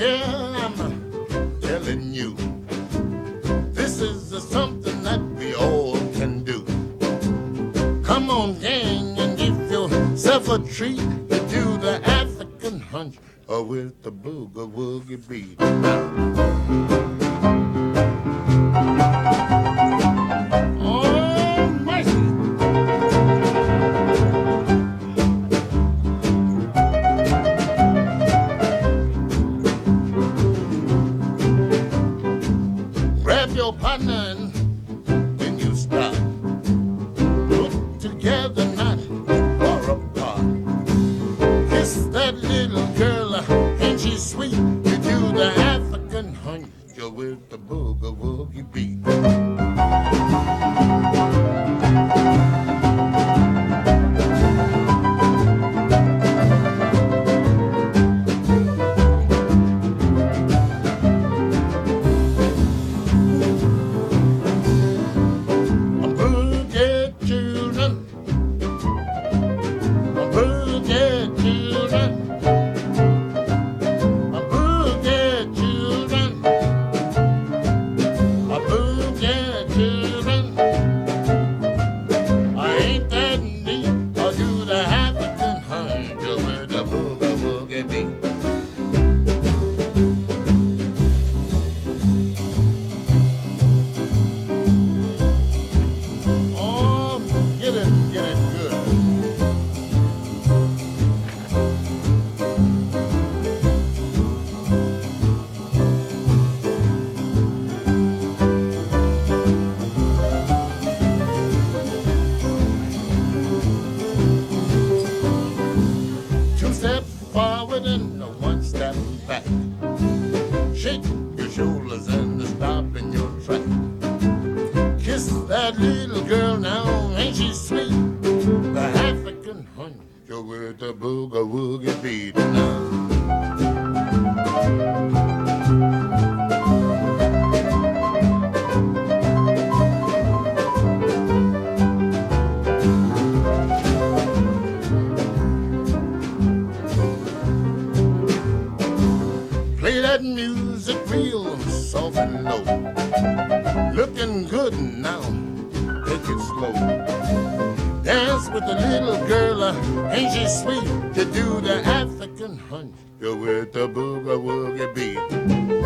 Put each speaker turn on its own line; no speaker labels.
Yeah, I'm telling you. This is something that we all can do. Come on, gang, and give yourself a treat. You do the African hunch or with the boogie woogie beat. When you stop, put together not far apart. Kiss that little girl, ain't she sweet? You do the African hunch with the boogie woogie beat. Forward one step back. Shake your shoulders and stop in your track. Kiss that little girl now, ain't she sweet? The African hunch with the boogie woogie beat now. That music real soft and low. Looking good now, take it slow. Dance with the little girl, ain't she sweet? To do the African hunch with the boogie woogie beat.